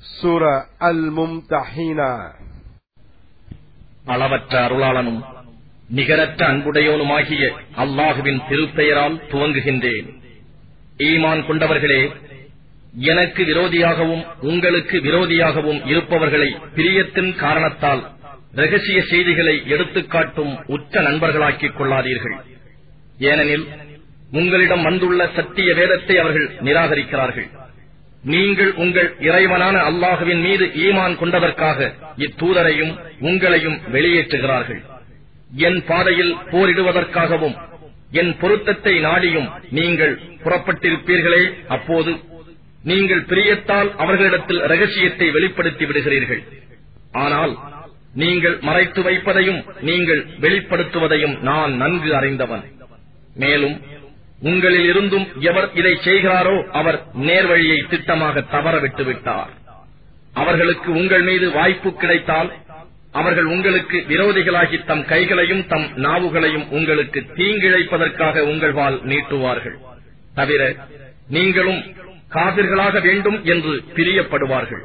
சூர அல் அளவற்ற அருளாளனும் நிகரற்ற அன்புடையோனுமாகிய அல்லாஹுவின் திருப்பெயரால் துவங்குகின்றேன். ஈமான் கொண்டவர்களே எனக்கு விரோதியாகவும் உங்களுக்கு விரோதியாகவும் இருப்பவர்களை பிரியத்தின் காரணத்தால் ரகசிய செய்திகளை எடுத்துக்காட்டும் உச்ச நண்பர்களாக்கிக் கொள்ளாதீர்கள். ஏனெனில் உங்களிடம் வந்துள்ள சத்திய வேதத்தை அவர்கள் நிராகரிக்கிறார்கள். நீங்கள் உங்கள் இறைவனான அல்லாஹுவின் மீது ஈமான் கொண்டதற்காக இத்தூதரையும் உங்களையும் வெளியேற்றுகிறார்கள். என் பாதையில் போரிடுவதற்காகவும் என் பொருத்தத்தை நாடியும் நீங்கள் புறப்பட்டிருப்பீர்களே அப்போது நீங்கள் பிரியத்தால் அவர்களிடத்தில் ரகசியத்தை வெளிப்படுத்தி விடுகிறீர்கள். ஆனால் நீங்கள் மறைத்து வைப்பதையும் நீங்கள் வெளிப்படுத்துவதையும் நான் நன்கு அறிந்தவன். மேலும் உங்களில் இருந்தும் எவர் இதை செய்கிறாரோ அவர் நேர்வழியை திட்டமாக தவற விட்டார். அவர்களுக்கு உங்கள் மீது வாய்ப்பு கிடைத்தால் அவர்கள் உங்களுக்கு விரோதிகளாகி தம் கைகளையும் தம் நாவுகளையும் உங்களுக்கு தீங்கிழைப்பதற்காக உங்கள் வாழ் நீட்டுவார்கள். தவிர நீங்களும் காவிர்களாக வேண்டும் என்று பிரியப்படுவார்கள்.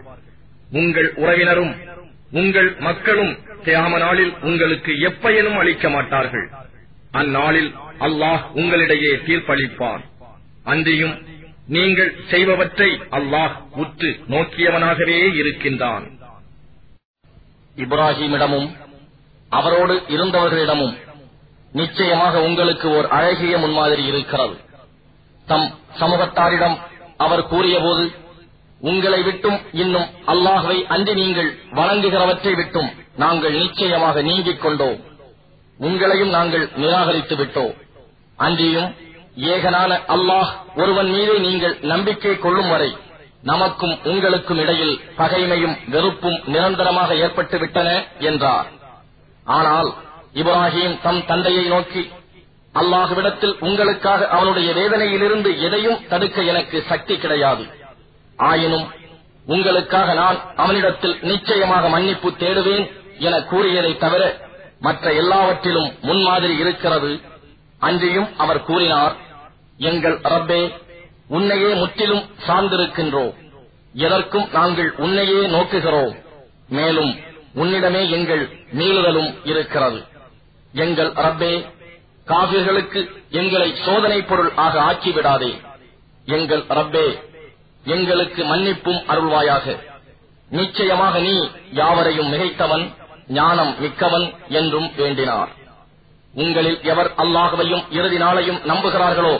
உங்கள் உறவினரும் உங்கள் மக்களும் தியாம நாளில் உங்களுக்கு எப்பயனும் அளிக்க மாட்டார்கள். அந்நாளில் அல்லாஹ் உங்களிடையே தீர்ப்பளிப்பான். அன்றியும் நீங்கள் செய்பவற்றை அல்லாஹ் உற்று நோக்கியவனாகவே இருக்கின்றான். இப்ராஹிமிடமும் அவரோடு இருந்தவர்களிடமும் நிச்சயமாக உங்களுக்கு ஓர் அழகிய முன்மாதிரி இருக்கிறது. தம் சமூகத்தாரிடம் அவர் கூறியபோது உங்களை விட்டும் இன்னும் அல்லாஹுவை அன்றி நீங்கள் வணங்குகிறவற்றை விட்டும் நாங்கள் நிச்சயமாக நீங்கிக் கொண்டோம். உங்களையும் நாங்கள் நிராகரித்து விட்டோம். அன்றியும் ஏகனான அல்லாஹ் ஒருவன் மீது நீங்கள் நம்பிக்கை கொள்ளும் வரை நமக்கும் உங்களுக்கும் இடையில் பகைமையும் வெறுப்பும் நிரந்தரமாக ஏற்பட்டு விட்டன என்றார். ஆனால் இப்ராஹிம் தம் தந்தையை நோக்கி அல்லாஹுவிடத்தில் உங்களுக்காக அவனுடைய வேதனையிலிருந்து எதையும் தடுக்க எனக்கு சக்தி கிடையாது. ஆயினும் உங்களுக்காக நான் அவனிடத்தில் நிச்சயமாக மன்னிப்பு தேடுவேன் என கூறியதை தவிர மற்ற எல்லாவற்றிலும் முன்மாதிரி இருக்கிறது அன்றியும் அவர் கூறினார் எங்கள் ரப்பே உன்னையே முற்றிலும் சார்ந்திருக்கின்றோம் எதற்கும் நாங்கள் உன்னையே நோக்குகிறோம் மேலும் உன்னிடமே எங்கள் மீறுதலும் இருக்கிறது. எங்கள் ரப்பே காவிர்களுக்கு எங்களை சோதனை பொருள் ஆக ஆக்கிவிடாதே. எங்கள் ரப்பே எங்களுக்கு மன்னிப்பும் அருள்வாயாக. நிச்சயமாக நீ யாவரையும் மிகைத்தவன் ஞானம் மிக்கவன் என்றும் வேண்டினார். உங்களில் எவர் அல்லாஹுவையும் இறுதி நாளையும் நம்புகிறார்களோ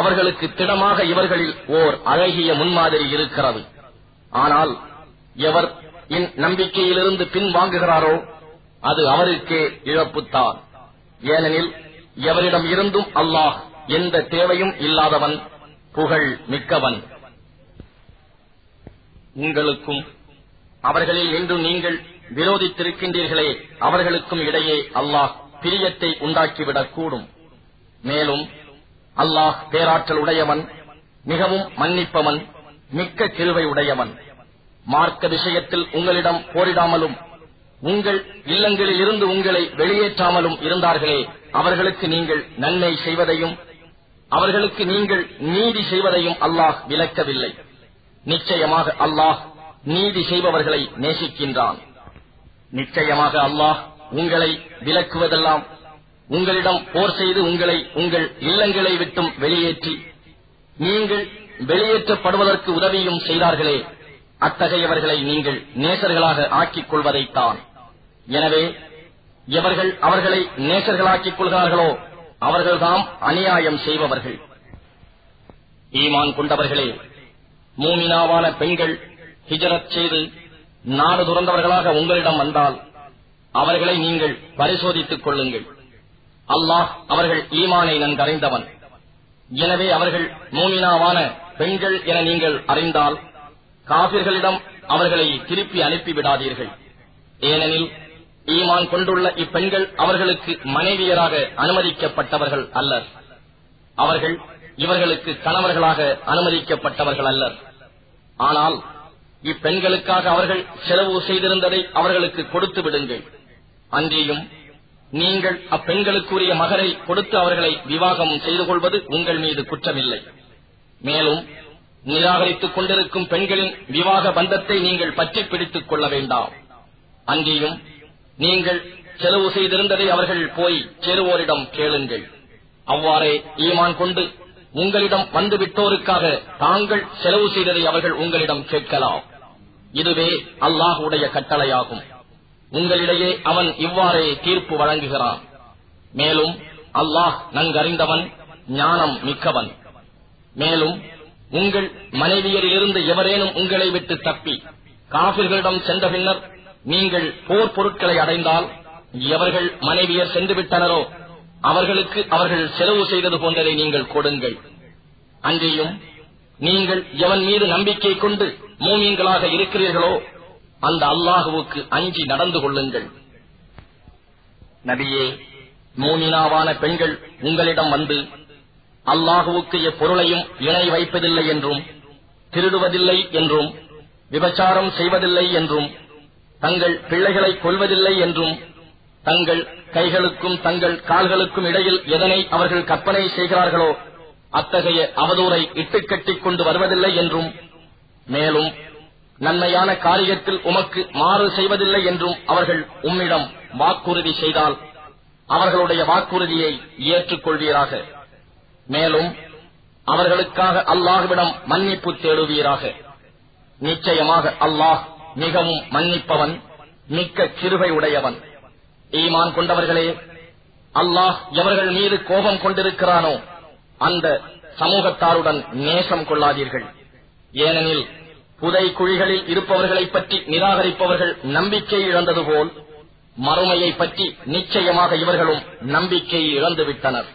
அவர்களுக்கு திடமாக இவர்களில் ஓர் அழகிய முன்மாதிரி இருக்கிறது. ஆனால் எவர் என் நம்பிக்கையிலிருந்து பின்வாங்குகிறாரோ அது அவருக்கே இழப்புத்தான். ஏனெனில் எவரிடம் இருந்தும் அல்லாஹ் எந்த தேவையும் இல்லாதவன் புகழ் மிக்கவன். உங்களுக்கும் அவர்களில் இன்று நீங்கள் விரோதித்திருக்கின்றீர்களே அவர்களுக்கும் இடையே அல்லாஹ் பிரியத்தை உண்டாக்கிவிடக் கூடும் மேலும் அல்லாஹ் பேராற்றல் உடையவன் மிகவும் மன்னிப்பவன் மிக்க கிருவை உடையவன் மார்க்க விஷயத்தில் உங்களிடம் போரிடாமலும் உங்கள் இல்லங்களில் இருந்து உங்களை வெளியேற்றாமலும் இருந்தார்களே அவர்களுக்கு நீங்கள் நன்மை செய்வதையும் அவர்களுக்கு நீங்கள் நீதி செய்வதையும் அல்லாஹ் விலக்கவில்லை நிச்சயமாக அல்லாஹ் நீதி செய்பவர்களை நேசிக்கின்றான். நிச்சயமாக அல்லாஹ் உங்களை விலக்குவதெல்லாம் உங்களிடம் போர் செய்து உங்களை உங்கள் இல்லங்களை விட்டும் வெளியேற்றி நீங்கள் வெளியேற்றப்படுவதற்கு உதவியும் செய்தார்களே அத்தகையவர்களை நீங்கள் நேசர்களாக ஆக்கிக் கொள்வதைத்தான். எனவே எவர்கள் அவர்களை நேசர்களாக்கிக் கொள்கிறார்களோ அவர்கள்தாம் அநியாயம் செய்பவர்கள். ஈமான் கொண்டவர்களே மூமினாவான பெண்கள் ஹிஜரத் செய்து நாடு துறந்தவர்களாக உங்களிடம் வந்தால் அவர்களை நீங்கள் பரிசோதித்துக் கொள்ளுங்கள். அல்லாஹ் அவர்கள் ஈமானை நன்கறிந்தவன். எனவே அவர்கள் மூமினாவான பெண்கள் என நீங்கள் அறிந்தால் காபிர்களிடம் அவர்களை திருப்பி அனுப்பிவிடாதீர்கள் ஏனெனில் ஈமான் கொண்டுள்ள இப்பெண்கள் அவர்களுக்கு மனைவியராக அனுமதிக்கப்பட்டவர்கள் அல்லர். அவர்கள் இவர்களுக்கு கணவர்களாக அனுமதிக்கப்பட்டவர்கள் அல்லர். ஆனால் இப்பெண்களுக்காக அவர்கள் செலவு செய்திருந்ததை அவர்களுக்கு கொடுத்து விடுங்கள். அன்றியும் நீங்கள் அப்பெண்களுக்குரிய மகரை கொடுத்து அவர்களை விவாகம் செய்து கொள்வது உங்கள் மீது குற்றமில்லை. மேலும் நிராகரித்துக் கொண்டிருக்கும் பெண்களின் விவாக பந்தத்தை நீங்கள் பற்றி பிடித்துக் கொள்ள வேண்டாம். அங்கேயும் நீங்கள் செலவு செய்திருந்ததை அவர்கள் போய் சேருவோரிடம் கேளுங்கள். அவ்வாறே ஈமான் கொண்டு உங்களிடம் வந்துவிட்டோருக்காக தாங்கள் செலவு செய்ததை அவர்கள் உங்களிடம் கேட்கலாம். இதுவே அல்லாஹுடைய கட்டளையாகும். உங்களிடையே அவன் இவ்வாறே தீர்ப்பு வழங்குகிறான். மேலும் அல்லாஹ் நன்கறிந்தவன் ஞானம் மிக்கவன். மேலும் உங்கள் மனைவியரிலிருந்து எவரேனும் உங்களை விட்டு தப்பி காபிர்களிடம் சென்ற பின்னர் நீங்கள் போர் பொருட்களை அடைந்தால் எவர்கள் மனைவியர் சென்று விட்டனரோ அவர்களுக்கு அவர்கள் செலவு செய்தது போன்றதை நீங்கள் கொடுங்கள். அன்றையும் நீங்கள் எவன் மீது நம்பிக்கை கொண்டு மூமீன்களாக இருக்கிறீர்களோ அந்த அல்லாஹுவுக்கு அஞ்சி நடந்து கொள்ளுங்கள். நபியே மூமினாவான பெண்கள் உங்களிடம் வந்து அல்லாஹுவுக்கு எப்பொருளையும் இணை வைப்பதில்லை என்றும் திருடுவதில்லை என்றும் விபச்சாரம் செய்வதில்லை என்றும் தங்கள் பிள்ளைகளை கொல்வதில்லை என்றும் தங்கள் கைகளுக்கும் தங்கள் கால்களுக்கும் இடையில் எதனை அவர்கள் கற்பனை செய்கிறார்களோ அத்தகைய அவதூறை இட்டுக்கட்டிக் கொண்டு வருவதில்லை என்றும் மேலும் நன்மையான காரியத்தில் உமக்கு மாறு செய்வதில்லை என்றும் அவர்கள் உம்மிடம் வாக்குறுதி செய்தால் அவர்களுடைய வாக்குறுதியை ஏற்றுக்கொள்வீராக. மேலும் அவர்களுக்காக அல்லாஹ்விடம் மன்னிப்பு தேடுவீராக. நிச்சயமாக அல்லாஹ் மிகவும் மன்னிப்பவன் மிக்க கிருபை உடையவன் ஈமான் கொண்டவர்களே அல்லாஹ் எவர்கள் மீது கோபம் கொண்டிருக்கிறானோ அந்த சமூகத்தாருடன் நேசம் கொள்ளாதீர்கள். ஏனெனில் புதை குழிகளில் இருப்பவர்களைப் பற்றி நிராகரிப்பவர்கள் நம்பிக்கை இழந்தது போல் மறுமையை பற்றி நிச்சயமாக இவர்களும் நம்பிக்கை இழந்துவிட்டனர்.